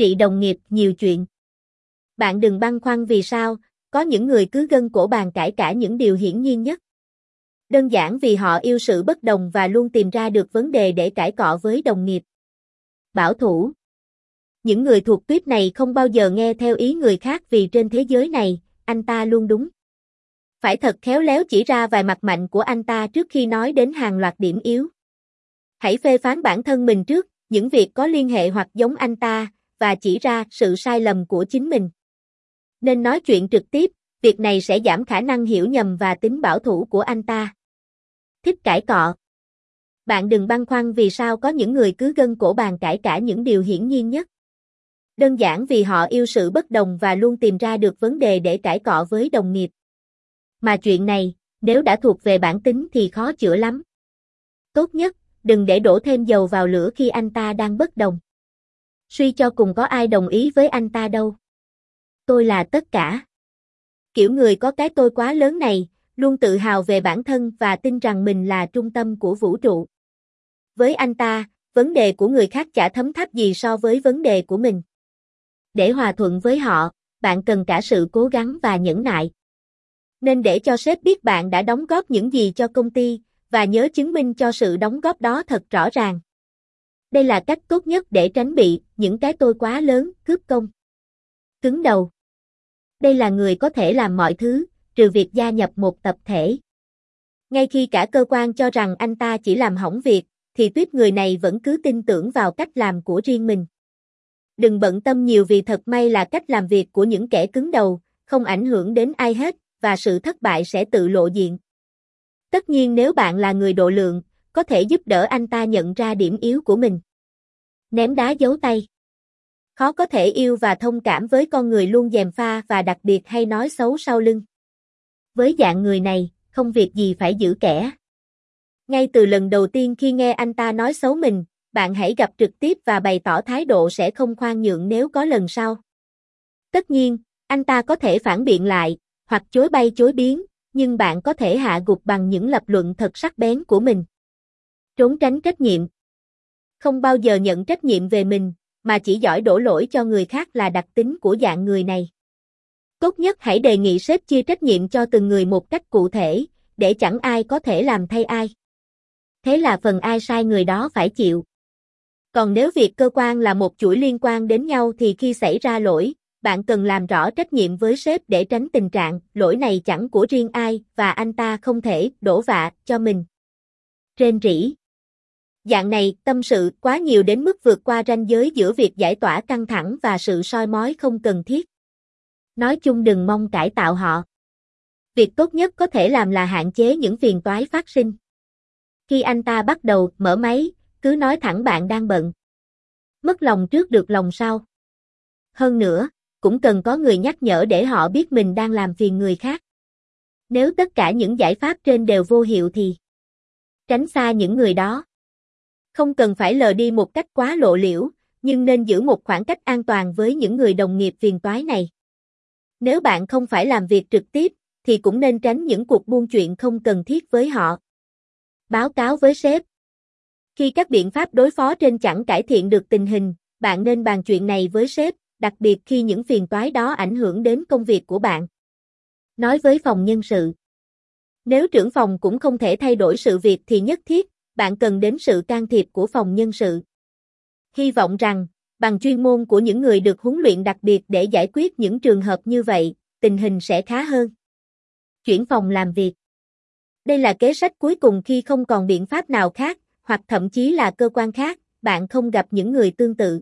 Trị đồng nghiệp nhiều chuyện. Bạn đừng băn khoăn vì sao, có những người cứ gân cổ bàn cãi cả những điều hiển nhiên nhất. Đơn giản vì họ yêu sự bất đồng và luôn tìm ra được vấn đề để cãi cọ với đồng nghiệp. Bảo thủ Những người thuộc tuyết này không bao giờ nghe theo ý người khác vì trên thế giới này, anh ta luôn đúng. Phải thật khéo léo chỉ ra vài mặt mạnh của anh ta trước khi nói đến hàng loạt điểm yếu. Hãy phê phán bản thân mình trước, những việc có liên hệ hoặc giống anh ta, và chỉ ra sự sai lầm của chính mình. Nên nói chuyện trực tiếp, việc này sẽ giảm khả năng hiểu nhầm và tính bảo thủ của anh ta. Thích cãi cọ Bạn đừng băn khoăn vì sao có những người cứ gân cổ bàn cãi cả những điều hiển nhiên nhất. Đơn giản vì họ yêu sự bất đồng và luôn tìm ra được vấn đề để cãi cọ với đồng nghiệp. Mà chuyện này, nếu đã thuộc về bản tính thì khó chữa lắm. Tốt nhất, đừng để đổ thêm dầu vào lửa khi anh ta đang bất đồng. Suy cho cùng có ai đồng ý với anh ta đâu. Tôi là tất cả. Kiểu người có cái tôi quá lớn này, luôn tự hào về bản thân và tin rằng mình là trung tâm của vũ trụ. Với anh ta, vấn đề của người khác chả thấm tháp gì so với vấn đề của mình. Để hòa thuận với họ, bạn cần cả sự cố gắng và nhẫn nại. Nên để cho sếp biết bạn đã đóng góp những gì cho công ty, và nhớ chứng minh cho sự đóng góp đó thật rõ ràng. Đây là cách tốt nhất để tránh bị những cái tôi quá lớn, cướp công. Cứng đầu. Đây là người có thể làm mọi thứ, trừ việc gia nhập một tập thể. Ngay khi cả cơ quan cho rằng anh ta chỉ làm hỏng việc, thì tuyết người này vẫn cứ tin tưởng vào cách làm của riêng mình. Đừng bận tâm nhiều vì thật may là cách làm việc của những kẻ cứng đầu, không ảnh hưởng đến ai hết, và sự thất bại sẽ tự lộ diện. Tất nhiên nếu bạn là người độ lượng, có thể giúp đỡ anh ta nhận ra điểm yếu của mình. Ném đá giấu tay. Khó có thể yêu và thông cảm với con người luôn dèm pha và đặc biệt hay nói xấu sau lưng. Với dạng người này, không việc gì phải giữ kẻ. Ngay từ lần đầu tiên khi nghe anh ta nói xấu mình, bạn hãy gặp trực tiếp và bày tỏ thái độ sẽ không khoan nhượng nếu có lần sau. Tất nhiên, anh ta có thể phản biện lại, hoặc chối bay chối biến, nhưng bạn có thể hạ gục bằng những lập luận thật sắc bén của mình. Trốn tránh trách nhiệm. Không bao giờ nhận trách nhiệm về mình, mà chỉ giỏi đổ lỗi cho người khác là đặc tính của dạng người này. Tốt nhất hãy đề nghị sếp chia trách nhiệm cho từng người một cách cụ thể, để chẳng ai có thể làm thay ai. Thế là phần ai sai người đó phải chịu. Còn nếu việc cơ quan là một chuỗi liên quan đến nhau thì khi xảy ra lỗi, bạn cần làm rõ trách nhiệm với sếp để tránh tình trạng lỗi này chẳng của riêng ai và anh ta không thể đổ vạ cho mình. Trên rỉ Dạng này tâm sự quá nhiều đến mức vượt qua ranh giới giữa việc giải tỏa căng thẳng và sự soi mói không cần thiết. Nói chung đừng mong cải tạo họ. Việc tốt nhất có thể làm là hạn chế những phiền toái phát sinh. Khi anh ta bắt đầu mở máy, cứ nói thẳng bạn đang bận. Mất lòng trước được lòng sau. Hơn nữa, cũng cần có người nhắc nhở để họ biết mình đang làm phiền người khác. Nếu tất cả những giải pháp trên đều vô hiệu thì tránh xa những người đó. Không cần phải lờ đi một cách quá lộ liễu, nhưng nên giữ một khoảng cách an toàn với những người đồng nghiệp phiền toái này. Nếu bạn không phải làm việc trực tiếp, thì cũng nên tránh những cuộc buôn chuyện không cần thiết với họ. Báo cáo với sếp. Khi các biện pháp đối phó trên chẳng cải thiện được tình hình, bạn nên bàn chuyện này với sếp, đặc biệt khi những phiền toái đó ảnh hưởng đến công việc của bạn. Nói với phòng nhân sự. Nếu trưởng phòng cũng không thể thay đổi sự việc thì nhất thiết, bạn cần đến sự can thiệp của phòng nhân sự. Hy vọng rằng, bằng chuyên môn của những người được huấn luyện đặc biệt để giải quyết những trường hợp như vậy, tình hình sẽ khá hơn. Chuyển phòng làm việc. Đây là kế sách cuối cùng khi không còn biện pháp nào khác, hoặc thậm chí là cơ quan khác, bạn không gặp những người tương tự.